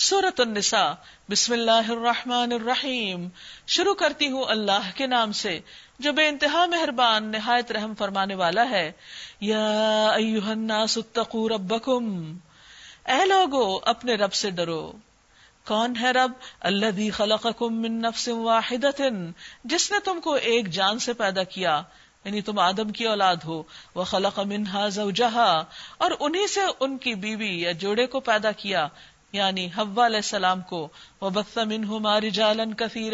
سورت النساء. بسم اللہ الرحمن الرحیم. شروع کرتی ہوں اللہ کے نام سے، جو بے انتہا مہربان، نہایت رحم فرمانے والا ہے۔ یا ایوہ الناس اتقوا ربکم۔ اے لوگو، اپنے رب سے ڈرو۔ کون ہے رب؟ الذي خلقکم من نفس واحدت جس نے تم کو ایک جان سے پیدا کیا یعنی تم آدم کی اولاد ہو وہ خلق منہا زوجہا۔ اور انہی سے ان کی بیوی یا جوڑے کو پیدا کیا یعنی حوا علیہ السلام کو وہ بتمن ہماری جالن کثیر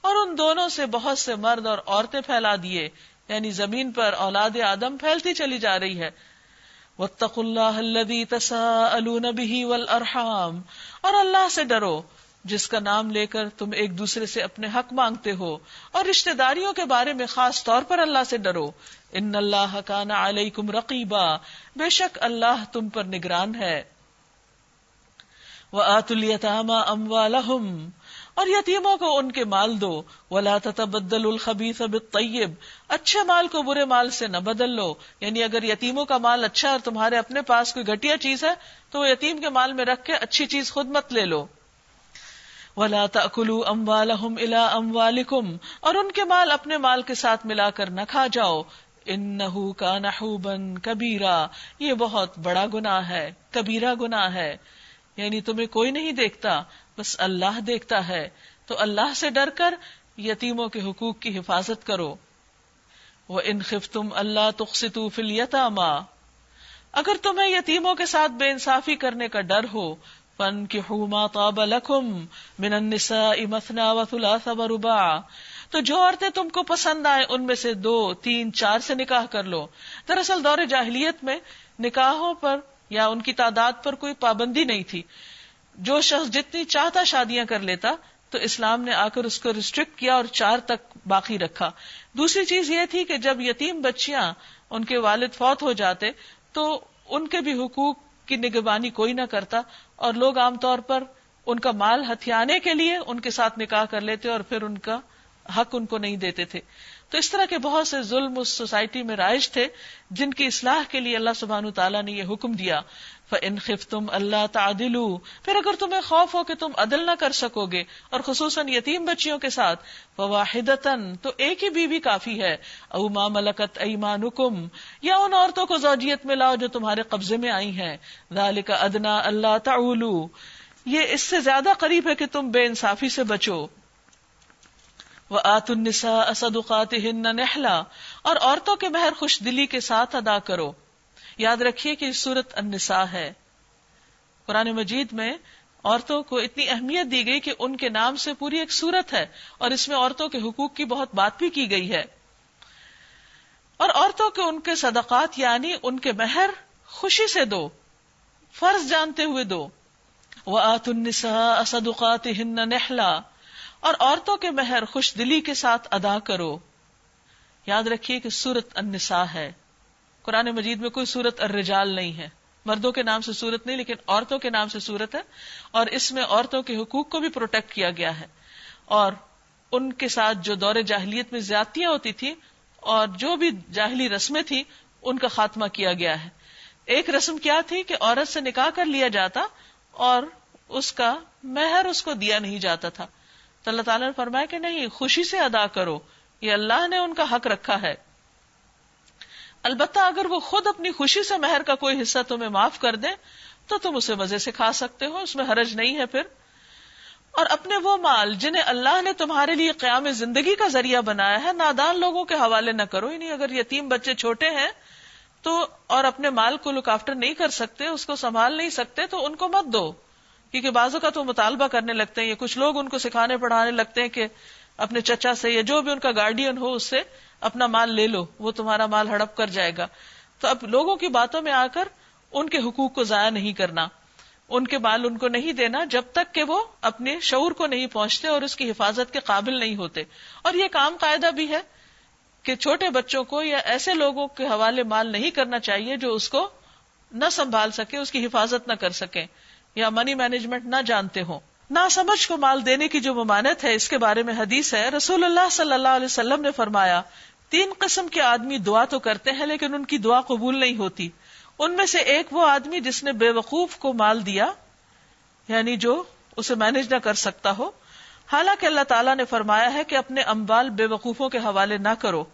اور ان دونوں سے بہت سے مرد اور عورتیں پھیلا دیے۔ یعنی زمین پر اولاد آدم پھیلتی چلی جا رہی ہے۔ وَاتَّقُوا اللَّهَ الَّذِي تَسَاءَلُونَ بِهِ وَالْأَرْحَامِ اور اللہ سے ڈرو، جس کا نام لے کر تم ایک دوسرے سے اپنے حق مانگتے ہو۔ اور رشتہ داریوں کے بارے میں خاص طور پر اللہ سے ڈرو۔ ان اللہ کان علیکم رقیبا بے شک اللہ تم پر نگران ہے۔ آت التاما ام اور یتیموں کو ان کے مال دو، ولا تتبدل الخبیث بالطیب اچھے مال کو برے مال سے نہ بدل لو۔ یعنی اگر یتیموں کا مال اچھا اور تمہارے اپنے پاس کوئی گٹیا چیز ہے، تو وہ یتیم کے مال میں رکھ کے اچھی چیز خود مت لے لو۔ ولا تاکلوا اموالهم الى اموالکم اور ان کے مال اپنے مال کے ساتھ ملا کر نہ کھا جاؤ۔ انه كان حوبا کبیرا یہ بہت بڑا گناہ ہے، کبیرہ گناہ ہے۔ یعنی تمہیں کوئی نہیں دیکھتا، بس اللہ دیکھتا ہے۔ تو اللہ سے ڈر کر یتیموں کے حقوق کی حفاظت کرو۔ وہ انخف تم اللہ تخصتو فل یتاما اگر تمہیں یتیموں کے ساتھ بے انصافی کرنے کا ڈر ہو فن کی حما تاب لکھم من النساء مثنا و ثلاث و ربا تو جو عورتیں تم کو پسند آئے ان میں سے دو، تین، چار سے نکاح کر لو۔ دراصل دور جاہلیت میں نکاحوں پر یا ان کی تعداد پر کوئی پابندی نہیں تھی۔ جو شخص جتنی چاہتا شادیاں کر لیتا، تو اسلام نے آ کر اس کو ریسٹرکٹ کیا اور چار تک باقی رکھا۔ دوسری چیز یہ تھی کہ جب یتیم بچیاں ان کے والد فوت ہو جاتے، تو ان کے بھی حقوق کی نگبانی کوئی نہ کرتا اور لوگ عام طور پر ان کا مال ہتھیانے کے لیے ان کے ساتھ نکاح کر لیتے اور پھر ان کا حق ان کو نہیں دیتے تھے۔ تو اس طرح کے بہت سے ظلم اس سوسائٹی میں رائج تھے جن کی اصلاح کے لیے اللہ سبحان تعالیٰ نے یہ حکم دیا۔ ان خف تم اللہ تعدل پھر اگر تمہیں خوف ہو کہ تم عدل نہ کر سکو گے، اور خصوصاً یتیم بچیوں کے ساتھ واحد تو ایک ہی بیوی کافی ہے۔ او ما ملکت ایمان یا ان عورتوں کو زوجیت میں لاؤ جو تمہارے قبضے میں آئی ہیں۔ ذالک ادنا اللہ تعلو یہ اس سے زیادہ قریب ہے کہ تم بے انصافی سے بچو۔ وہ آت النسا اسدقات نہلا اور عورتوں کے مہر خوش دلی کے ساتھ ادا کرو۔ یاد رکھیے کہ سورت النساء ہے۔ قرآن مجید میں عورتوں کو اتنی اہمیت دی گئی کہ ان کے نام سے پوری ایک سورت ہے، اور اس میں عورتوں کے حقوق کی بہت بات بھی کی گئی ہے۔ اور عورتوں کے ان کے صدقات یعنی ان کے مہر خوشی سے دو، فرض جانتے ہوئے دو۔ وہ آت النسا اسدقات ہن نہلا اور عورتوں کے مہر خوش دلی کے ساتھ ادا کرو۔ یاد رکھیے کہ سورت النساء ہے۔ قرآن مجید میں کوئی سورت الرجال نہیں ہے۔ مردوں کے نام سے سورت نہیں، لیکن عورتوں کے نام سے سورت ہے۔ اور اس میں عورتوں کے حقوق کو بھی پروٹیکٹ کیا گیا ہے۔ اور ان کے ساتھ جو دور جاہلیت میں زیادتیاں ہوتی تھی اور جو بھی جاہلی رسمیں تھی ان کا خاتمہ کیا گیا ہے۔ ایک رسم کیا تھی کہ عورت سے نکاح کر لیا جاتا اور اس کا مہر اس کو دیا نہیں جاتا تھا۔ تو اللہ تعالیٰ نے فرمایا کہ نہیں، خوشی سے ادا کرو۔ یہ اللہ نے ان کا حق رکھا ہے۔ البتہ اگر وہ خود اپنی خوشی سے مہر کا کوئی حصہ تمہیں معاف کر دیں، تو تم اسے مزے سے کھا سکتے ہو، اس میں حرج نہیں ہے پھر۔ اور اپنے وہ مال جنہیں اللہ نے تمہارے لیے قیام زندگی کا ذریعہ بنایا ہے، نادان لوگوں کے حوالے نہ کرو۔ یعنی اگر یتیم بچے چھوٹے ہیں تو اور اپنے مال کو لک آفٹر نہیں کر سکتے، اس کو سنبھال نہیں سکتے، تو ان کو مت دو۔ کیونکہ بازو کا تو مطالبہ کرنے لگتے ہیں، یا کچھ لوگ ان کو سکھانے پڑھانے لگتے ہیں کہ اپنے چچا سے یا جو بھی ان کا گارڈین ہو، اس سے اپنا مال لے لو، وہ تمہارا مال ہڑپ کر جائے گا۔ تو اب لوگوں کی باتوں میں آ کر ان کے حقوق کو ضائع نہیں کرنا، ان کے مال ان کو نہیں دینا جب تک کہ وہ اپنے شعور کو نہیں پہنچتے اور اس کی حفاظت کے قابل نہیں ہوتے۔ اور یہ کام قاعدہ بھی ہے کہ چھوٹے بچوں کو یا ایسے لوگوں کے حوالے مال نہیں کرنا چاہیے جو اس کو نہ سنبھال سکے، اس کی حفاظت نہ کر سکے یا منی مینجمنٹ نہ جانتے ہوں۔ نہ سمجھ کو مال دینے کی جو ممانت ہے، اس کے بارے میں حدیث ہے۔ رسول اللہ صلی اللہ علیہ وسلم نے فرمایا، تین قسم کے آدمی دعا تو کرتے ہیں، لیکن ان کی دعا قبول نہیں ہوتی۔ ان میں سے ایک وہ آدمی جس نے بے وقوف کو مال دیا یعنی جو اسے مینج نہ کر سکتا ہو۔ حالانکہ اللہ تعالیٰ نے فرمایا ہے کہ اپنے امبال بے وقوفوں کے حوالے نہ کرو۔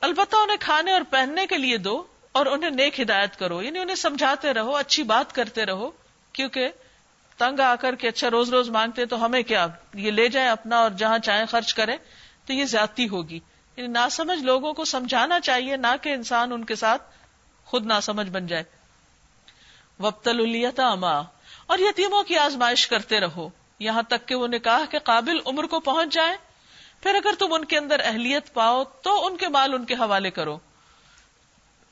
البتہ انہیں کھانے اور پہننے کے لیے دو اور انہیں نیک ہدایت کرو۔ یعنی انہیں سمجھاتے رہو، اچھی بات کرتے رہو، کیونکہ تنگ آ کر کے اچھا روز روز مانگتے تو ہمیں کیا؟ یہ لے جائیں اپنا اور جہاں چاہیں خرچ کریں تو یہ زیادتی ہوگی۔ یعنی نہ سمجھ لوگوں کو سمجھانا چاہیے، نہ کہ انسان ان کے ساتھ خود نہ سمجھ بن جائے۔ وبتل الیتاما اور یتیموں کی آزمائش کرتے رہو۔ یہاں تک کہ وہ نکاح کے قابل عمر کو پہنچ جائے پھر اگر تم ان کے اندر اہلیت پاؤ تو ان کے مال ان کے حوالے کرو۔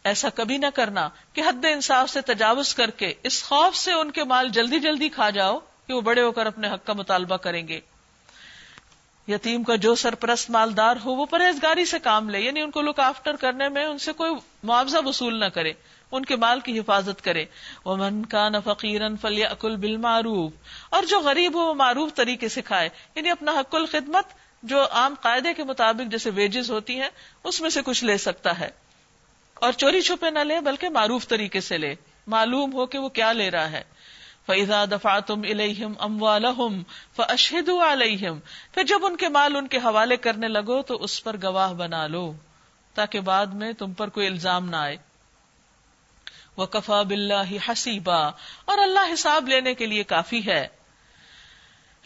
ایسا کبھی نہ کرنا کہ حد انصاف سے تجاوز کر کے اس خوف سے ان کے مال جلدی جلدی کھا جاؤ کہ وہ بڑے ہو کر اپنے حق کا مطالبہ کریں گے۔ یتیم کا جو سرپرست مالدار ہو وہ پرہیزگاری سے کام لے یعنی ان کو لک آفٹر کرنے میں ان سے کوئی معاوضہ وصول نہ کرے، ان کے مال کی حفاظت کرے۔ وہ من کا نہ فقیرن فلی اکل بل معروف اور جو غریب ہو وہ معروف طریقے سے کھائے یعنی اپنا حق الخدمت جو عام قاعدے کے مطابق جیسے ویجز ہوتی ہیں، اس میں سے کچھ لے سکتا ہے۔ اور چوری چھپے نہ لے بلکہ معروف طریقے سے لے۔ معلوم ہو کہ وہ کیا لے رہا ہے۔ فیضا دفاع تم الم ام والم فشد علیہم پھر جب ان کے مال ان کے حوالے کرنے لگو تو اس پر گواہ بنا لو، تاکہ بعد میں تم پر کوئی الزام نہ آئے۔ وہ کفا بلّہ حسیبا اور اللہ حساب لینے کے لیے کافی ہے۔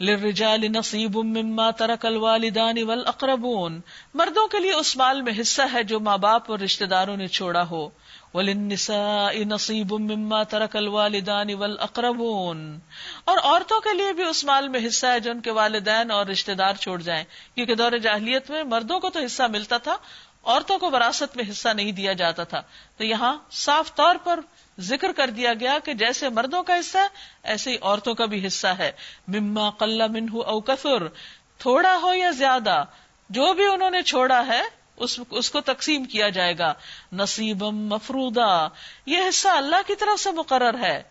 للرجال نصیب مما ترک الوالدان والاقربون مردوں کے لیے اس مال میں حصہ ہے جو ماں باپ اور رشتہ داروں نے چھوڑا ہو۔ وللنساء نصیب مما ترک الوالدان والاقربون اور عورتوں کے لیے بھی اس مال میں حصہ ہے جو ان کے والدین اور رشتہ دار چھوڑ جائیں۔ کیونکہ دور جاہلیت میں مردوں کو تو حصہ ملتا تھا، عورتوں کو وراثت میں حصہ نہیں دیا جاتا تھا۔ تو یہاں صاف طور پر ذکر کر دیا گیا کہ جیسے مردوں کا حصہ ایسے ہی عورتوں کا بھی حصہ ہے۔ مما قل منہ او کثر، تھوڑا ہو یا زیادہ، جو بھی انہوں نے چھوڑا ہے، اس اس کو تقسیم کیا جائے گا۔ نصیبم مفرودا یہ حصہ اللہ کی طرف سے مقرر ہے۔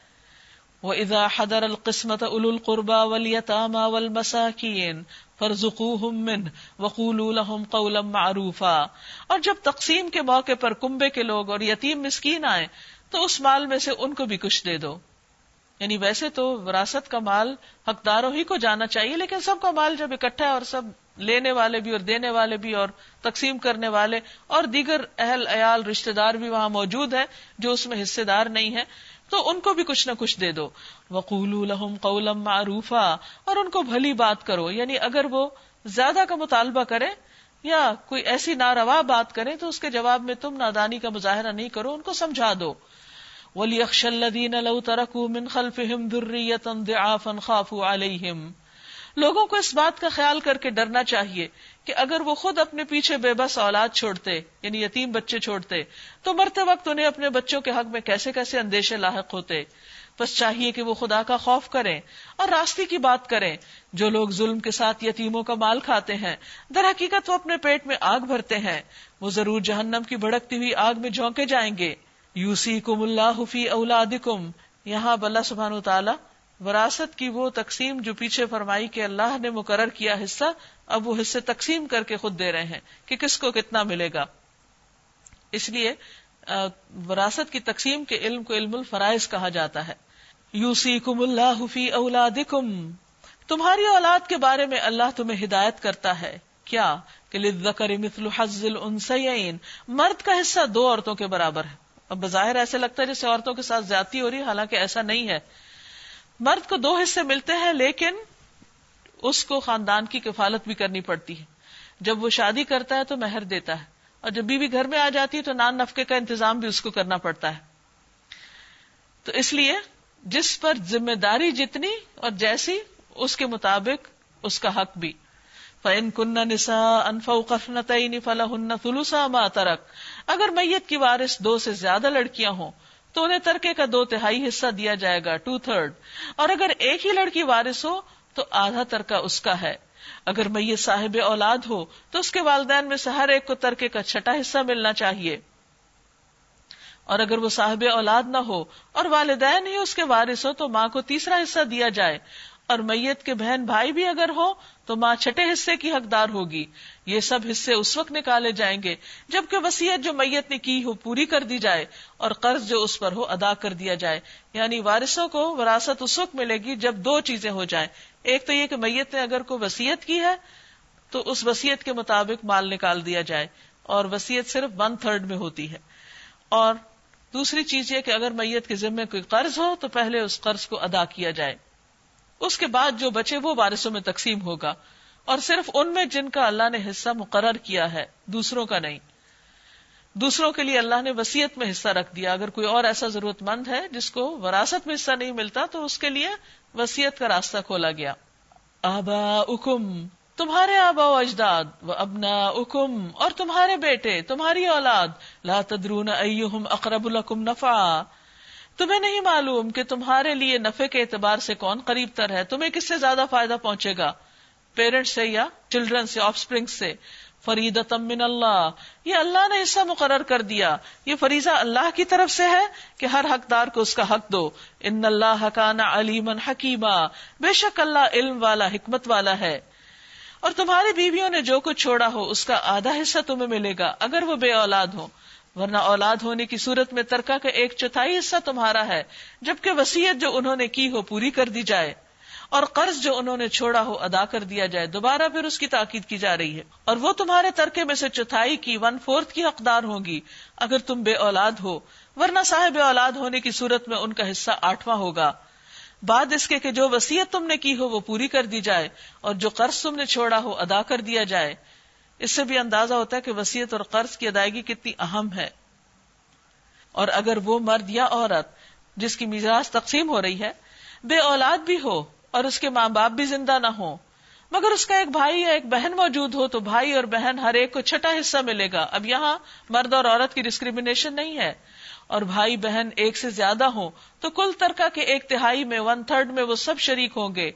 وہ ادا حدر القسمت ال القربا ولیتاما والمساکین فرزقوہم من وقولوا لهم قولا معروفا۔ اور جب تقسیم کے موقع پر کنبے کے لوگ اور یتیم مسکین آئے تو اس مال میں سے ان کو بھی کچھ دے دو۔ یعنی ویسے تو وراثت کا مال حقداروں ہی کو جانا چاہیے، لیکن سب کا مال جب اکٹھا ہے اور سب لینے والے بھی اور دینے والے بھی اور تقسیم کرنے والے اور دیگر اہل عیال رشتے دار بھی وہاں موجود ہے جو اس میں حصے دار نہیں ہے تو ان کو بھی کچھ نہ کچھ دے دو۔ وقول الحم قولم معروفا، اور ان کو بھلی بات کرو۔ یعنی اگر وہ زیادہ کا مطالبہ کرے یا کوئی ایسی ناروا بات کرے تو اس کے جواب میں تم نادانی کا مظاہرہ نہیں کرو، ان کو سمجھا دو۔ ولی اکشل لو ترکو من خلفهم ذریتا ضعافا خافوا علیہم لوگوں کو اس بات کا خیال کر کے ڈرنا چاہیے کہ اگر وہ خود اپنے پیچھے بے بس اولاد چھوڑتے یعنی یتیم بچے چھوڑتے، تو مرتے وقت انہیں اپنے بچوں کے حق میں کیسے کیسے اندیشے لاحق ہوتے۔ بس چاہیے کہ وہ خدا کا خوف کریں اور راستے کی بات کریں۔ جو لوگ ظلم کے ساتھ یتیموں کا مال کھاتے ہیں، در حقیقت وہ اپنے پیٹ میں آگ بھرتے ہیں۔ وہ ضرور جہنم کی بھڑکتی ہوئی آگ میں جھونکے جائیں گے۔ یوسی کم اللہ فی اولاد یہاں بلّہ سبحان تعالیٰ وراثت کی وہ تقسیم جو پیچھے فرمائی کہ اللہ نے مقرر کیا حصہ، اب وہ حصے تقسیم کر کے خود دے رہے ہیں کہ کس کو کتنا ملے گا۔ اس لیے وراثت کی تقسیم کے علم کو علم الفرائض کہا جاتا ہے۔ یو سی کم اللہ فی اولاد کم تمہاری اولاد کے بارے میں اللہ تمہیں ہدایت کرتا ہے۔ کیا؟ کہ مثل حظ مرد کا حصہ دو عورتوں کے برابر ہے۔ اب بظاہر ایسے لگتا ہے جیسے عورتوں کے ساتھ زیادتی ہو رہی ہے، حالانکہ ایسا نہیں ہے۔ مرد کو دو حصے ملتے ہیں، لیکن اس کو خاندان کی کفالت بھی کرنی پڑتی ہے۔ جب وہ شادی کرتا ہے تو مہر دیتا ہے، اور جب بیوی گھر میں آ جاتی ہے تو نان نفقے کا انتظام بھی اس کو کرنا پڑتا ہے۔ تو اس لیے جس پر ذمہ داری جتنی اور جیسی، اس کے مطابق اس کا حق بھی۔ فن کن نسا انفنت فلاح فلوسا ماترک اگر میت کی وارث دو سے زیادہ لڑکیاں ہوں، تو انہیں ترکے کا دو تہائی حصہ دیا جائے گا ٹو تھرڈ اور اگر ایک ہی لڑکی وارث ہو، تو آدھا ترکا اس کا ہے۔ اگر میں صاحب اولاد ہو، تو اس کے والدین میں سے ہر ایک کو ترکے کا چھٹا حصہ ملنا چاہیے۔ اور اگر وہ صاحب اولاد نہ ہو اور والدین ہی اس کے وارث ہو، تو ماں کو تیسرا حصہ دیا جائے۔ اور میت کے بہن بھائی بھی اگر ہو تو ماں چھٹے حصے کی حقدار ہوگی۔ یہ سب حصے اس وقت نکالے جائیں گے جبکہ وسیعت جو میت نے کی ہو پوری کر دی جائے اور قرض جو اس پر ہو ادا کر دیا جائے۔ یعنی وارثوں کو وراثت اس وقت ملے گی جب دو چیزیں ہو جائیں۔ ایک تو یہ کہ میت نے اگر کوئی وسیعت کی ہے تو اس وسیعت کے مطابق مال نکال دیا جائے اور وسیعت صرف ون تھرڈ میں ہوتی ہے۔ اور دوسری چیز یہ کہ اگر میت کے ذمے کوئی قرض ہو تو پہلے اس قرض کو ادا کیا جائے۔ اس کے بعد جو بچے وہ وارثوں میں تقسیم ہوگا۔ اور صرف ان میں جن کا اللہ نے حصہ مقرر کیا ہے، دوسروں کا نہیں۔ دوسروں کے لیے اللہ نے وسیعت میں حصہ رکھ دیا۔ اگر کوئی اور ایسا ضرورت مند ہے جس کو وراثت میں حصہ نہیں ملتا تو اس کے لیے وسیعت کا راستہ کھولا گیا۔ آبا اکم تمہارے آبا و اجداد و ابنا اکم اور تمہارے بیٹے، تمہاری اولاد، لا تدرون ایہم اقرب لکم نفع تمہیں نہیں معلوم کہ تمہارے لیے نفے کے اعتبار سے کون قریب تر ہے، تمہیں کس سے زیادہ فائدہ پہنچے گا؟ پیرنٹس سے یا چلڈرن سے آف اسپرنگ سے؟ فرید من اللہ، یہ اللہ نے حصہ مقرر کر دیا۔ یہ فریضہ اللہ کی طرف سے ہے کہ ہر حقدار کو اس کا حق دو۔ ان اللہ حکانہ علیمن حکیمہ بے شک اللہ علم والا، حکمت والا ہے۔ اور تمہاری بیویوں نے جو کچھ چھوڑا ہو، اس کا آدھا حصہ تمہیں ملے گا، اگر وہ بے اولاد ہو ورنہ اولاد ہونے کی صورت میں ترکا کا ایک چوتھائی حصہ تمہارا ہے، جبکہ وسیعت جو انہوں نے کی ہو پوری کر دی جائے، اور قرض جو انہوں نے چھوڑا ہو ادا کر دیا جائے، دوبارہ پھر اس کی تاکید کی جا رہی ہے۔ اور وہ تمہارے ترکے میں سے چوتھائی کی ون فورتھ کی حقدار ہوگی اگر تم بے اولاد ہو، ورنہ صاحب اولاد ہونے کی صورت میں ان کا حصہ آٹھواں ہوگا۔ بعد اس کے کہ جو وسیعت تم نے کی ہو وہ پوری کر دی جائے، اور جو قرض تم نے چھوڑا ہو ادا کر دیا جائے اس سے بھی اندازہ ہوتا ہے کہ وسیعت اور قرض کی ادائیگی کتنی اہم ہے۔ اور اگر وہ مرد یا عورت جس کی مزاج تقسیم ہو رہی ہے، بے اولاد بھی ہو اور اس کے ماں باپ بھی زندہ نہ ہو مگر اس کا ایک بھائی یا ایک بہن موجود ہو، تو بھائی اور بہن ہر ایک کو چھٹا حصہ ملے گا۔ اب یہاں مرد اور عورت کی ڈسکریمنیشن نہیں ہے۔ اور بھائی بہن ایک سے زیادہ ہو تو کل ترکا کے ایک تہائی میں ون تھرڈ میں وہ سب شریک ہوں گے۔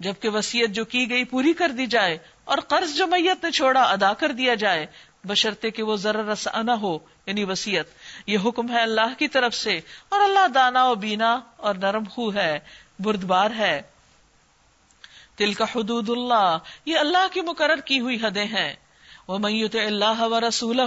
جبکہ وسیعت جو کی گئی پوری کر دی جائے اور قرض جو میت نے چھوڑا ادا کر دیا جائے، بشرطے کہ وہ ذرا رسانہ ہو یعنی وسیعت۔ یہ حکم ہے اللہ کی طرف سے، اور اللہ دانا و بینا اور نرم خو ہے، بردبار ہے۔ دل کا حدود اللہ، یہ اللہ کی مقرر کی ہوئی حدیں ہیں۔ وہ میت اللہ و رسول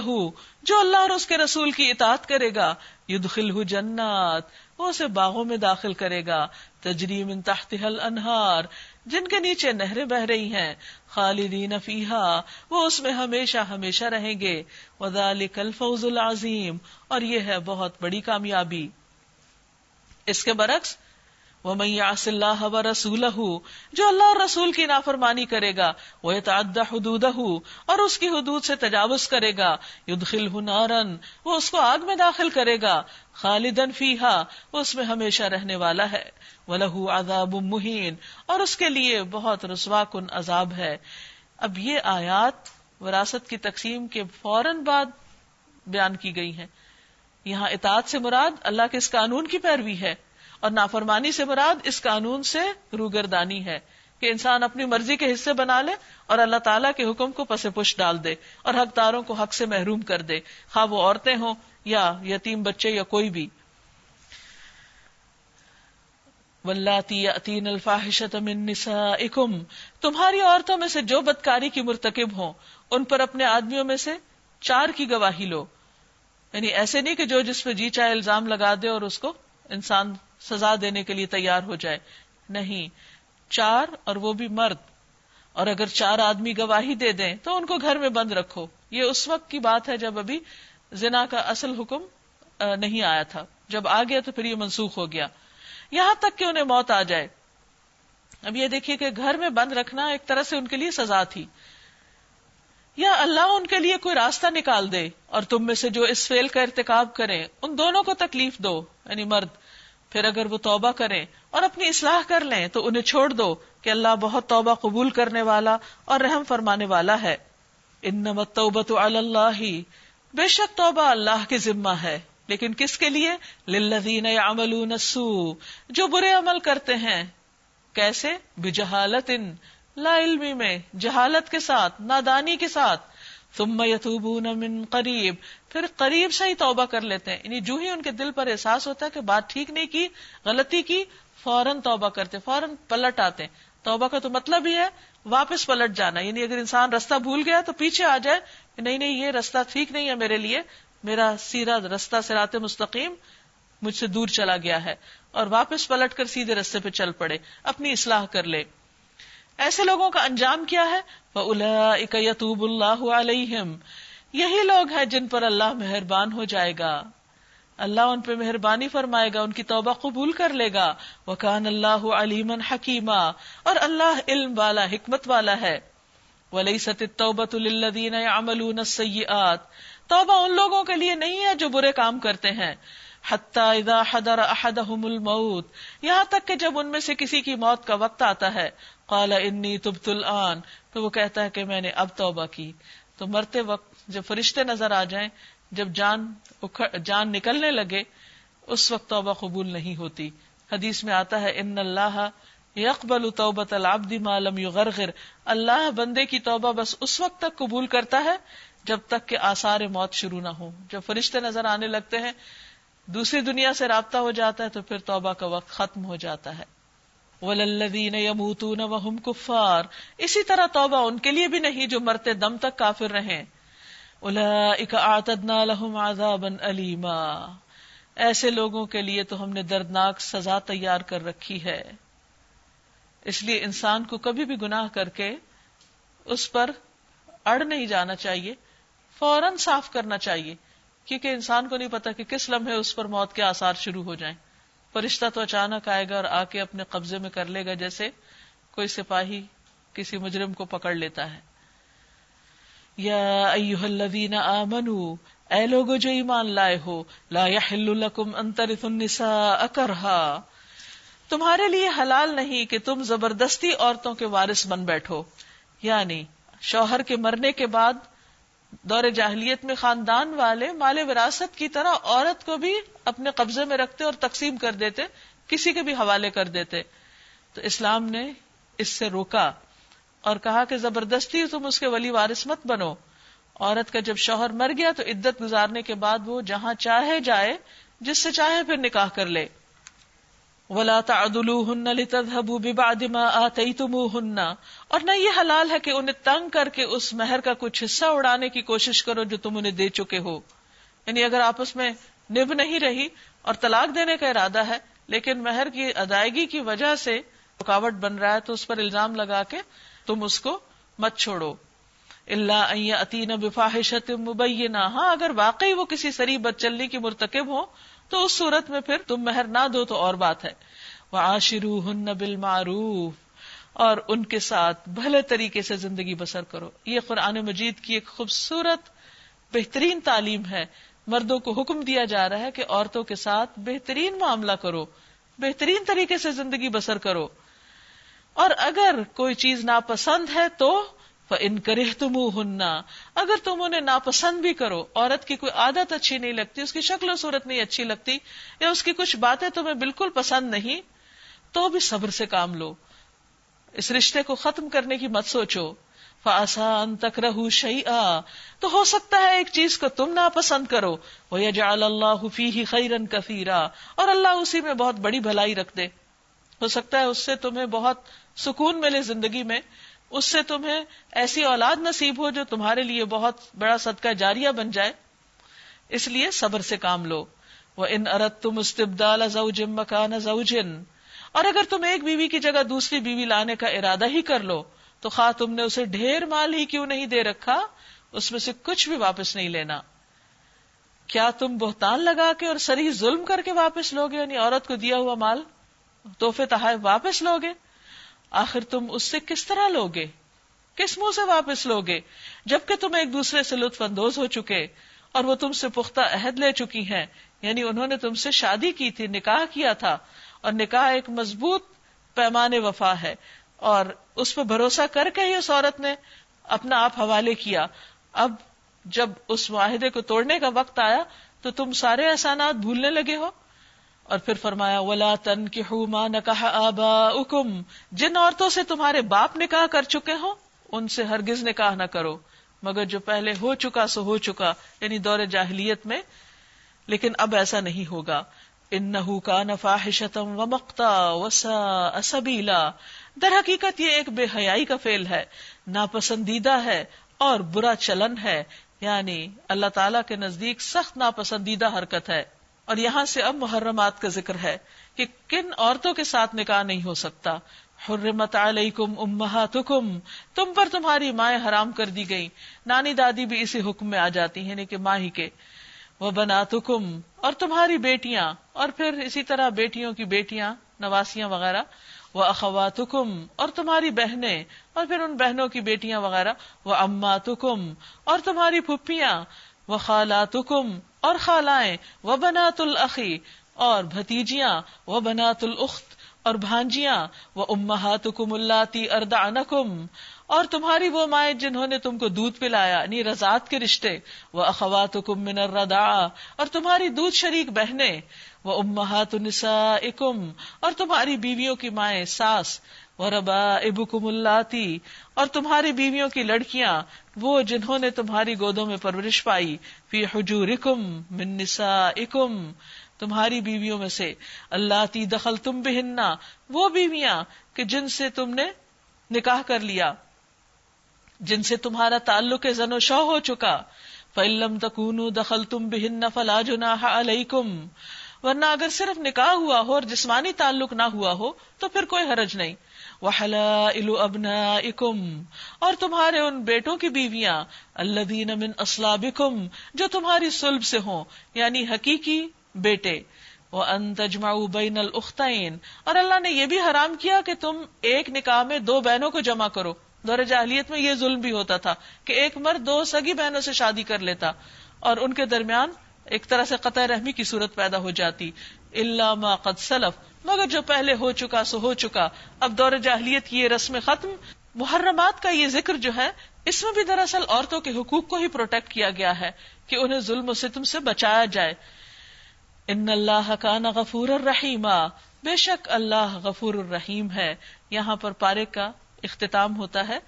جو اللہ اور اس کے رسول کی اطاعت کرے گا یدخل جنات، وہ اسے باغوں میں داخل کرے گا۔ تجریم ان تحت انہار جن کے نیچے نہریں بہ رہی ہیں، خالدین فیحا وہ اس میں ہمیشہ ہمیشہ رہیں گے۔ وذالک الفوز العظیم، اور یہ ہے بہت بڑی کامیابی۔ اس کے برعکس وہ میاس اللہ و رسول جو اللہ اور رسول کی نافرمانی کرے گا وہ تعدہ حدود اور اس کی حدود سے تجاوز کرے گا۔ یدخل نارن وہ اس کو آگ میں داخل کرے گا۔ خالدن فیحا وہ اس میں ہمیشہ رہنے والا ہے۔ وہ لہو عذاب مہین اور اس کے لیے بہت رسوا کن عذاب ہے۔ اب یہ آیات وراثت کی تقسیم کے فوراً بعد بیان کی گئی ہیں۔ یہاں اطاعت سے مراد اللہ کے اس قانون کی پیروی ہے اور نافرمانی سے مراد اس قانون سے روگردانی ہے کہ انسان اپنی مرضی کے حصے بنا لے اور اللہ تعالیٰ کے حکم کو پس پش ڈال دے اور حقداروں کو حق سے محروم کر دے۔ خواہ وہ عورتیں ہوں یا یتیم بچے یا کوئی بھی۔ ولہتی الفاحشت من نسائکم تمہاری عورتوں میں سے جو بدکاری کی مرتکب ہوں، ان پر اپنے آدمیوں میں سے چار کی گواہی لو۔ یعنی ایسے نہیں کہ جو جس پہ جی چاہے الزام لگا دے اور اس کو انسان سزا دینے کے لیے تیار ہو جائے۔ نہیں، چار اور وہ بھی مرد۔ اور اگر چار آدمی گواہی دے دیں تو ان کو گھر میں بند رکھو۔ یہ اس وقت کی بات ہے جب ابھی زنا کا اصل حکم نہیں آیا تھا۔ جب آ گیا تو پھر یہ منسوخ ہو گیا۔ یہاں تک کہ انہیں موت آ جائے۔ اب یہ دیکھیے کہ گھر میں بند رکھنا ایک طرح سے ان کے لیے سزا تھی۔ یا اللہ ان کے لیے کوئی راستہ نکال دے اور تم میں سے جو اس فیل کا ارتکاب کریں، ان دونوں کو تکلیف دو یعنی مرد۔ پھر اگر وہ توبہ کریں اور اپنی اصلاح کر لیں، تو انہیں چھوڑ دو کہ اللہ بہت توبہ قبول کرنے والا اور رحم فرمانے والا ہے۔ ان اللہ۔ بے شک توبہ اللہ کی ذمہ ہے۔ لیکن کس کے لیے؟ للذین یعملون السوء، جو برے عمل کرتے ہیں۔ کیسے؟ بجہالت لا علمی میں، جہالت کے ساتھ، نادانی کے ساتھ۔ ثم یتوبون من قریب، پھر قریب سے ہی توبہ کر لیتے ہیں۔ یعنی جو ہی ان کے دل پر احساس ہوتا ہے کہ بات ٹھیک نہیں کی، غلطی کی، فوراً توبہ کرتے، فوراً پلٹ آتے۔ توبہ کا تو مطلب ہی ہے، واپس پلٹ جانا۔ یعنی اگر انسان رستہ بھول گیا تو پیچھے آ جائے نہیں نہیں، یہ رستہ ٹھیک نہیں ہے میرے لیے۔ میرا سیرا رستہ، سرات مستقیم مجھ سے دور چلا گیا ہے اور واپس پلٹ کر سیدھے رستے پہ چل پڑے۔ اپنی اصلاح کر لے۔ ایسے لوگوں کا انجام کیا ہے؟ یتوب اللہ علیہم یہی لوگ ہیں جن پر اللہ مہربان ہو جائے گا۔ اللہ ان پہ مہربانی فرمائے گا، ان کی توبہ قبول کر لے گا۔ وہ کان اللہ علیم حکیمہ اور اللہ علم والا، حکمت والا ہے۔ ولی ستوبت الدین عمل سیات توبہ ان لوگوں کے لیے نہیں ہے جو برے کام کرتے ہیں۔ اذا حضر احدهم الموت۔ یہاں تک کہ جب ان میں سے کسی کی موت کا وقت آتا ہے۔ قال انی تبت الان۔ تو وہ کہتا ہے کہ میں نے اب توبہ کی۔ تو مرتے وقت جب فرشتے نظر آ جائیں، جب جان جان نکلنے لگے، اس وقت توبہ قبول نہیں ہوتی۔ حدیث میں آتا ہے، ان اللہ یقبل توبت العبد ما لم یغرغر۔ اللہ بندے کی توبہ بس اس وقت تک قبول کرتا ہے جب تک کہ آثار موت شروع نہ ہو جب فرشتے نظر آنے لگتے ہیں، دوسری دنیا سے رابطہ ہو جاتا ہے تو پھر توبہ کا وقت ختم ہو جاتا ہے۔ وللذین یموتون وهم کفار اسی طرح توبہ ان کے لیے بھی نہیں جو مرتے دم تک کافر رہیں۔ اولئک اعتدنا لهم عذابا الیما۔ ایسے لوگوں کے لیے تو ہم نے دردناک سزا تیار کر رکھی ہے۔ اس لیے انسان کو کبھی بھی گناہ کر کے اس پر اڑ نہیں جانا چاہیے۔ فوراً صاف کرنا چاہیے، کیونکہ انسان کو نہیں پتا کہ کس لمحے اس پر موت کے آثار شروع ہو جائیں۔ فرشتہ تو اچانک آئے گا اور آ کے اپنے قبضے میں کر لے گا، جیسے کوئی سپاہی کسی مجرم کو پکڑ لیتا ہے۔ یا ایوہ الذین اے لوگو جو ایمان لائے ہو، لا یحل لکم انترث النساء اکرہا تمہارے لیے حلال نہیں کہ تم زبردستی عورتوں کے وارث بن بیٹھو یعنی شوہر کے مرنے کے بعد دور جاہلیت میں خاندان والے مال وراثت کی طرح عورت کو بھی اپنے قبضے میں رکھتے اور تقسیم کر دیتے، کسی کے بھی حوالے کر دیتے۔ تو اسلام نے اس سے روکا اور کہا کہ زبردستی تم اس کے ولی وارث مت بنو۔ عورت کا جب شوہر مر گیا تو عدت گزارنے کے بعد وہ جہاں چاہے جائے، جس سے چاہے پھر نکاح کر لے۔ ولا تعدلوهن لتذهبوا ببعد ما آتيتموهن اور نہ یہ حلال ہے کہ انہیں تنگ کر کے اس مہر کا کچھ حصہ اڑانے کی کوشش کرو جو تم انہیں دے چکے ہو۔ یعنی اگر آپس میں نب نہیں رہی اور طلاق دینے کا ارادہ ہے، لیکن مہر کی ادائیگی کی وجہ سے رکاوٹ بن رہا ہے، تو اس پر الزام لگا کے تم اس کو مت چھوڑو۔ اللہ عطین بفاحشت مبینہ ہاں اگر واقعی وہ کسی سری بد چلنے کی مرتکب ہو تو اس صورت میں پھر تم مہر نہ دو تو اور بات ہے۔ وہ آشرو ہن بل اور ان کے ساتھ بھلے طریقے سے زندگی بسر کرو۔ یہ قرآن مجید کی ایک خوبصورت، بہترین تعلیم ہے۔ مردوں کو حکم دیا جا رہا ہے کہ عورتوں کے ساتھ بہترین معاملہ کرو۔ بہترین طریقے سے زندگی بسر کرو۔ اور اگر کوئی چیز ناپسند ہے تو ان کرے تم ہننا اگر تم انہیں ناپسند بھی کرو، عورت کی کوئی عادت اچھی نہیں لگتی، اس کی شکل و صورت نہیں اچھی لگتی، یا اس کی کچھ باتیں تمہیں بالکل پسند نہیں، تو بھی صبر سے کام لو۔ اس رشتے کو ختم کرنے کی مت سوچو۔ فاسان تک رہ شعی تو ہو سکتا ہے ایک چیز کو تم ناپسند کرو۔ وہ یا اللہ فی خیرن کثیرا اور اللہ اسی میں بہت بڑی بھلائی رکھ دے۔ ہو سکتا ہے اس سے تمہیں بہت سکون ملے زندگی میں۔ اس سے تمہیں ایسی اولاد نصیب ہو جو تمہارے لیے بہت بڑا صدقہ جاریہ بن جائے۔ اس لیے صبر سے کام لو۔ وہ ان ارت تم استبدال مکان اور اگر تم ایک بیوی کی جگہ دوسری بیوی لانے کا ارادہ ہی کر لو، تو خواہ تم نے اسے ڈھیر مال ہی کیوں نہیں دے رکھا، اس میں سے کچھ بھی واپس نہیں لینا۔ کیا تم بہتان لگا کے اور سری ظلم کر کے واپس لوگے یعنی عورت کو دیا ہوا مال؟ توحفے تحائف واپس لوگے۔ آخر تم اس سے کس طرح لوگے؟ کس منہ سے واپس لوگے؟ جبکہ تم ایک دوسرے سے لطف اندوز ہو چکے اور وہ تم سے پختہ عہد لے چکی ہیں۔ یعنی انہوں نے تم سے شادی کی تھی، نکاح کیا تھا اور نکاح ایک مضبوط پیمانے وفا ہے۔ اور اس پہ بھروسہ کر کے ہی اس عورت نے اپنا آپ حوالے کیا۔ اب جب اس معاہدے کو توڑنے کا وقت آیا تو تم سارے احسانات بھولنے لگے ہو؟ اور پھر فرمایا، ولا تن کی کہا آبا اکم جن عورتوں سے تمہارے باپ نکاح کر چکے ہوں، ان سے ہرگز نکاح نہ کرو۔ مگر جو پہلے ہو چکا سو ہو چکا یعنی دور جاہلیت میں۔ لیکن اب ایسا نہیں ہوگا۔ ان کا نفاحشتم و مکتا وسا اسبیلا در حقیقت یہ ایک بے حیائی کا فیل ہے۔ ناپسندیدہ ہے اور برا چلن ہے۔ یعنی اللہ تعالی کے نزدیک سخت ناپسندیدہ حرکت ہے۔ اور یہاں سے اب محرمات کا ذکر ہے کہ کن عورتوں کے ساتھ نکاح نہیں ہو سکتا۔ حرمت علیکم امہاتکم تم پر تمہاری مائیں حرام کر دی گئی نانی دادی بھی اسی حکم میں آ جاتی ہیں یعنی کہ ماں ہی کے۔ وہ بناتکم اور تمہاری بیٹیاں، اور پھر اسی طرح بیٹیوں کی بیٹیاں، نواسیاں وغیرہ۔ وہ اخواتکم اور تمہاری بہنیں، اور پھر ان بہنوں کی بیٹیاں وغیرہ۔ وہ اماتکم اور تمہاری پھپھیاں۔ وہ خالاتکم اور خالائیں وہ بنات العقی اور بھتیجیاں وہ بنات الخت اور بھانجیاں وہ امہات کم اللہ اردا اور تمہاری وہ مائیں جنہوں نے تم کو دودھ پلایا یعنی رضاط کے رشتے وہ اخوات کم من الردا اور تمہاری دودھ شریک بہنیں وہ امہات اکم اور تمہاری بیویوں کی مائیں ساس وہ ربا اب کم اللہ اور تمہاری بیویوں کی لڑکیاں، وہ جنہوں نے تمہاری گودوں میں پرورش پائی، فی حجور من اکم تمہاری بیویوں میں سے اللہ تی دخل تم بہننا وہ بیویاں کہ جن سے تم نے نکاح کر لیا، جن سے تمہارا تعلق زن و شو ہو چکا فلم تکون دخل تم بہن فلا جنا علیکم ورنہ اگر صرف نکاح ہوا ہو اور جسمانی تعلق نہ ہوا ہو، تو پھر کوئی حرج نہیں۔ وحلا الو ابنا اکم اور تمہارے ان بیٹوں کی بیویاں اللہ دین امن اسلابکم جو تمہاری سلب سے ہوں یعنی حقیقی بیٹے۔ وہ انتجما بین الختین اور اللہ نے یہ بھی حرام کیا کہ تم ایک نکاح میں دو بہنوں کو جمع کرو۔ دور جاہلیت میں یہ ظلم بھی ہوتا تھا کہ ایک مرد دو سگی بہنوں سے شادی کر لیتا، اور ان کے درمیان ایک طرح سے قطع رحمی کی صورت پیدا ہو جاتی۔ اللہ ما قد سلف۔ مگر جو پہلے ہو چکا سو ہو چکا۔ اب دور جاہلیت کی یہ رسم ختم۔ محرمات کا یہ ذکر جو ہے، اس میں بھی دراصل عورتوں کے حقوق کو ہی پروٹیکٹ کیا گیا ہے کہ انہیں ظلم و ستم سے بچایا جائے۔ ان اللہ کا غفور الرحیم۔ بے شک اللہ غفور الرحیم ہے۔ یہاں پر پارے کا اختتام ہوتا ہے۔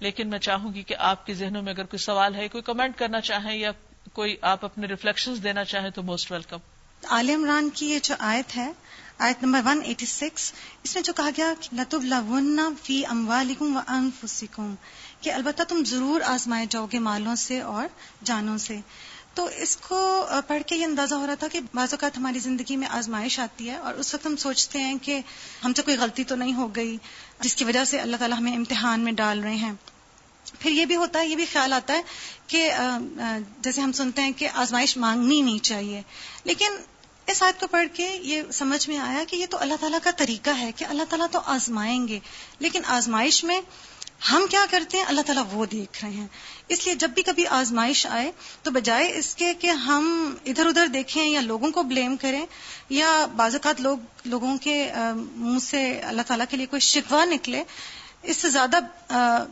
لیکن میں چاہوں گی کہ آپ کے ذہنوں میں اگر کوئی سوال ہے، کوئی کمنٹ کرنا چاہیں یا کوئی آپ اپنے ریفلیکشن دینا چاہیں تو موسٹ ویلکم عال عمران کی یہ جو آیت ہے، آیت نمبر ون ایٹی سکس، اس میں جو کہا گیا لطف لون فی اموالکم و انفسکم کہ البتہ تم ضرور آزمائے جاؤ گے مالوں سے اور جانوں سے۔ تو اس کو پڑھ کے یہ اندازہ ہو رہا تھا کہ بعض اوقات ہماری زندگی میں آزمائش آتی ہے اور اس وقت ہم سوچتے ہیں کہ ہم سے کوئی غلطی تو نہیں ہو گئی، جس کی وجہ سے اللہ تعالیٰ ہمیں امتحان میں ڈال رہے ہیں۔ پھر یہ بھی ہوتا ہے، یہ بھی خیال آتا ہے کہ جیسے ہم سنتے ہیں کہ آزمائش مانگنی نہیں چاہیے۔ لیکن اس آیت کو پڑھ کے یہ سمجھ میں آیا کہ یہ تو اللہ تعالیٰ کا طریقہ ہے کہ اللہ تعالیٰ تو آزمائیں گے۔ لیکن آزمائش میں ہم کیا کرتے ہیں؟ اللہ تعالیٰ وہ دیکھ رہے ہیں۔ اس لیے جب بھی کبھی آزمائش آئے تو بجائے اس کے کہ ہم ادھر ادھر دیکھیں یا لوگوں کو بلیم کریں یا بعض اوقات لوگ، لوگوں کے منہ سے اللہ تعالیٰ کے لیے کوئی شکوا نکلے اس سے زیادہ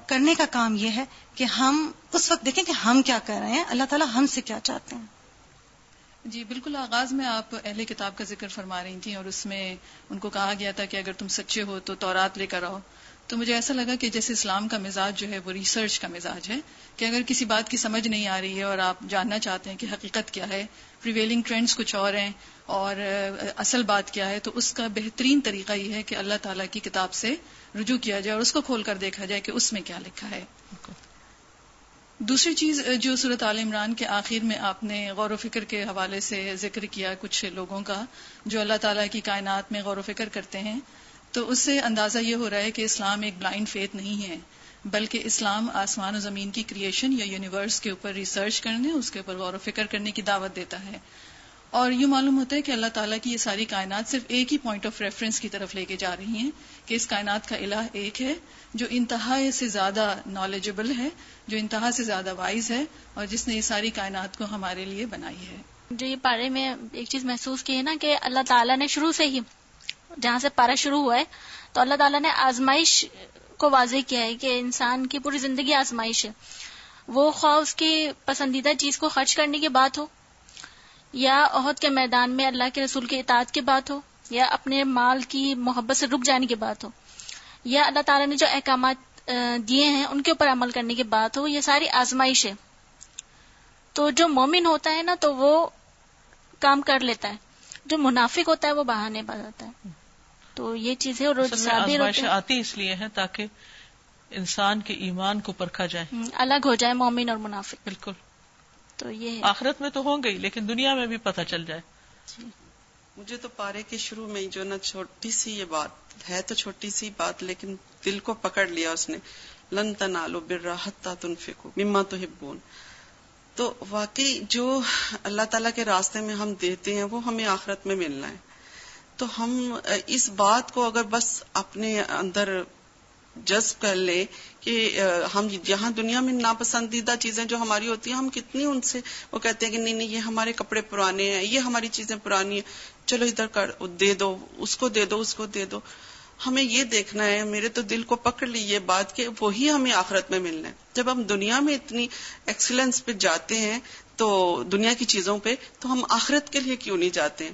کرنے کا کام یہ ہے کہ ہم اس وقت دیکھیں کہ ہم کیا کر رہے ہیں، اللہ تعالیٰ ہم سے کیا چاہتے ہیں۔ جی بالکل آغاز میں آپ اہل کتاب کا ذکر فرما رہی تھیں اور اس میں ان کو کہا گیا تھا کہ اگر تم سچے ہو تو تورات لے کر آؤ۔ تو مجھے ایسا لگا کہ جیسے اسلام کا مزاج جو ہے، وہ ریسرچ کا مزاج ہے کہ اگر کسی بات کی سمجھ نہیں آ رہی ہے اور آپ جاننا چاہتے ہیں کہ حقیقت کیا ہے پریویلنگ ٹرینڈز کچھ اور ہیں اور اصل بات کیا ہے، تو اس کا بہترین طریقہ یہ ہے کہ اللہ تعالیٰ کی کتاب سے رجوع کیا جائے اور اس کو کھول کر دیکھا جائے کہ اس میں کیا لکھا ہے۔ دوسری چیز جو صورت عال عمران کے آخر میں آپ نے غور و فکر کے حوالے سے ذکر کیا کچھ لوگوں کا جو اللہ تعالیٰ کی کائنات میں غور و فکر کرتے ہیں تو اس سے اندازہ یہ ہو رہا ہے کہ اسلام ایک بلائنڈ فیتھ نہیں ہے بلکہ اسلام آسمان و زمین کی کریشن یا یونیورس کے اوپر ریسرچ کرنے اس کے اوپر غور و فکر کرنے کی دعوت دیتا ہے۔ اور یوں معلوم ہوتا ہے کہ اللہ تعالیٰ کی یہ ساری کائنات صرف ایک ہی پوائنٹ آف ریفرنس کی طرف لے کے جا رہی ہیں کہ اس کائنات کا الہ ایک ہے جو انتہا سے زیادہ نالجبل ہے، جو انتہا سے زیادہ وائز ہے اور جس نے یہ ساری کائنات کو ہمارے لیے بنائی ہے۔ جو یہ پارے میں ایک چیز محسوس کی ہے نا کہ اللہ تعالیٰ نے شروع سے ہی جہاں سے پارا شروع ہوا ہے، تو اللہ تعالیٰ نے آزمائش کو واضح کیا ہے کہ انسان کی پوری زندگی آزمائش ہے۔ وہ خواہ اس کی پسندیدہ چیز کو خرچ کرنے کی بات ہو یا عہد کے میدان میں اللہ کے رسول کے اطاعت کی بات ہو یا اپنے مال کی محبت سے رک جانے کی بات ہو یا اللہ تعالیٰ نے جو احکامات دیے ہیں ان کے اوپر عمل کرنے کی بات ہو یہ ساری آزمائش ہے۔ تو جو مومن ہوتا ہے نا تو وہ کام کر لیتا ہے۔ جو منافق ہوتا ہے وہ بہانے پا جاتا ہے۔ تو یہ چیزیں اور آتی اس لیے ہیں تاکہ انسان کے ایمان کو پرکھا جائے۔ الگ ہو جائے مومن اور منافق۔ بالکل۔ تو یہ ہے۔ آخرت میں تو ہوں گئی لیکن دنیا میں بھی پتہ چل جائے۔ مجھے تو پارے کے شروع میں جو نا چھوٹی سی یہ بات ہے تو چھوٹی سی بات لیکن دل کو پکڑ لیا اس نے۔ لن تنالو برا حتی تنفقو مما تحبون۔ تو واقعی جو اللہ تعالیٰ کے راستے میں ہم دیتے ہیں وہ ہمیں آخرت میں ملنا ہے۔ تو ہم اس بات کو اگر بس اپنے اندر جذب کر لے کہ ہم یہاں دنیا میں ناپسندیدہ چیزیں جو ہماری ہوتی ہیں، ہم کتنی ان سے، وہ کہتے ہیں کہ نہیں نہیں، یہ ہمارے کپڑے پرانے ہیں، یہ ہماری چیزیں پرانی ہیں، چلو ادھر کر دے دو، اس کو دے دو، اس کو دے دو۔ ہمیں یہ دیکھنا ہے، میرے تو دل کو پکڑ لی یہ بات کہ وہی ہمیں آخرت میں ملنا ہے۔ جب ہم دنیا میں اتنی ایکسلنس پہ جاتے ہیں تو دنیا کی چیزوں پہ، تو ہم آخرت کے لیے کیوں نہیں جاتے؟ ہیں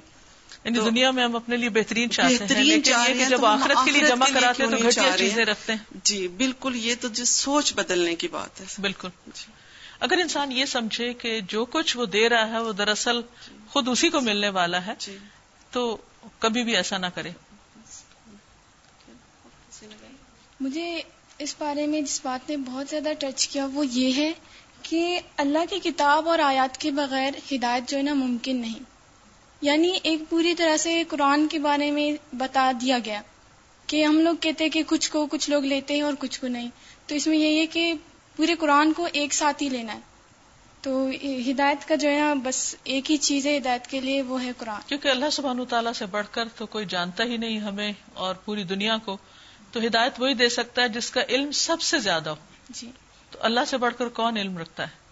یعنی دنیا میں ہم اپنے لیے بہترین چاہتے ہیں بہترین لیکن جب آخرت کے لیے جمع کراتے ہیں تو گھٹیا چیزیں؟ رکھتے ہیں۔ جی بالکل یہ تو جس سوچ بدلنے کی بات ہے۔ بالکل۔ جی۔ اگر انسان یہ سمجھے کہ جو کچھ وہ دے رہا ہے وہ دراصل خود اسی کو ملنے والا ہے جی۔ تو کبھی بھی ایسا نہ کرے۔ مجھے اس بارے میں جس بات نے بہت زیادہ ٹچ کیا وہ یہ ہے کہ اللہ کی کتاب اور آیات کے بغیر ہدایت جو ہے نا ممکن نہیں۔ یعنی ایک پوری طرح سے قرآن کے بارے میں بتا دیا گیا کہ ہم لوگ کہتے ہیں کہ کچھ کو کچھ لوگ لیتے ہیں اور کچھ کو نہیں۔ تو اس میں یہی ہے کہ پورے قرآن کو ایک ساتھ ہی لینا ہے۔ تو ہدایت کا جو ہے نا بس ایک ہی چیز ہے ہدایت کے لیے وہ ہے قرآن۔ کیونکہ اللہ سبحانہ تعالیٰ سے بڑھ کر تو کوئی جانتا ہی نہیں ہمیں اور پوری دنیا کو۔ تو ہدایت وہی دے سکتا ہے جس کا علم سب سے زیادہ ہو۔ جی۔ تو اللہ سے بڑھ کر کون علم رکھتا ہے؟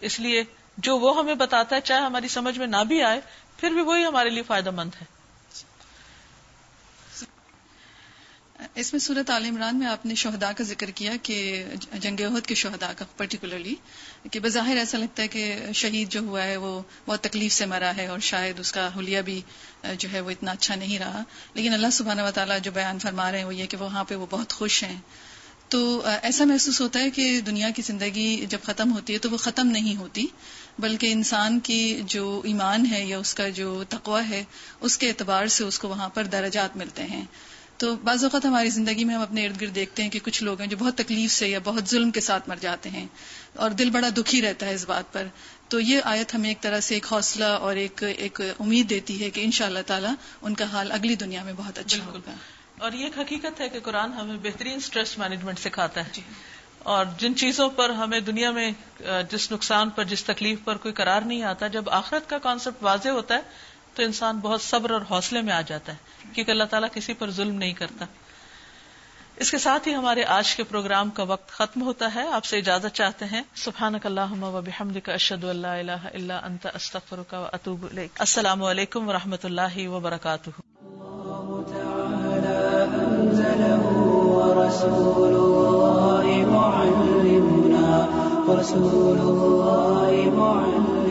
اس لیے جو وہ ہمیں بتاتا ہے چاہے ہماری سمجھ میں نہ بھی آئے پھر بھی وہی ہمارے لیے فائدہ مند ہے۔ اس میں صورت عال عمران میں آپ نے شہداء کا ذکر کیا کہ جنگ عہد کے شہداء کا پرٹیکولرلی کہ بظاہر ایسا لگتا ہے کہ شہید جو ہوا ہے وہ بہت تکلیف سے مرا ہے اور شاید اس کا حلیہ بھی جو ہے وہ اتنا اچھا نہیں رہا۔ لیکن اللہ سبحانہ و تعالیٰ جو بیان فرما رہے ہیں وہ یہ کہ وہاں پہ وہ بہت خوش ہیں۔ تو ایسا محسوس ہوتا ہے کہ دنیا کی زندگی جب ختم ہوتی ہے تو وہ ختم نہیں ہوتی۔ بلکہ انسان کی جو ایمان ہے یا اس کا جو تقوی ہے اس کے اعتبار سے اس کو وہاں پر درجات ملتے ہیں۔ تو بعض اوقات ہماری زندگی میں ہم اپنے ارد گرد دیکھتے ہیں کہ کچھ لوگ ہیں جو بہت تکلیف سے یا بہت ظلم کے ساتھ مر جاتے ہیں اور دل بڑا دکھی رہتا ہے اس بات پر۔ تو یہ آیت ہمیں ایک طرح سے ایک حوصلہ اور ایک ایک امید دیتی ہے کہ ان شاء اللہ تعالیٰ ان کا حال اگلی دنیا میں بہت اچھا ہوگا۔ اور یہ ایک حقیقت ہے کہ قرآن ہمیں بہترین اسٹریس مینجمنٹ سکھاتا ہے۔ جی۔ اور جن چیزوں پر ہمیں دنیا میں جس نقصان پر، جس تکلیف پر کوئی قرار نہیں آتا، جب آخرت کا کانسیپٹ واضح ہوتا ہے، تو انسان بہت صبر اور حوصلے میں آ جاتا ہے، کیونکہ اللہ تعالیٰ کسی پر ظلم نہیں کرتا۔ اس کے ساتھ ہی ہمارے آج کے پروگرام کا وقت ختم ہوتا ہے۔ آپ سے اجازت چاہتے ہیں۔ سبحان اللہ کا اشد اللہ الہ الا انت استغفر کا اطوب السلام علیکم و رحمۃ اللہ وبرکاتہ رسول الله معلمنا رسول الله معلمنا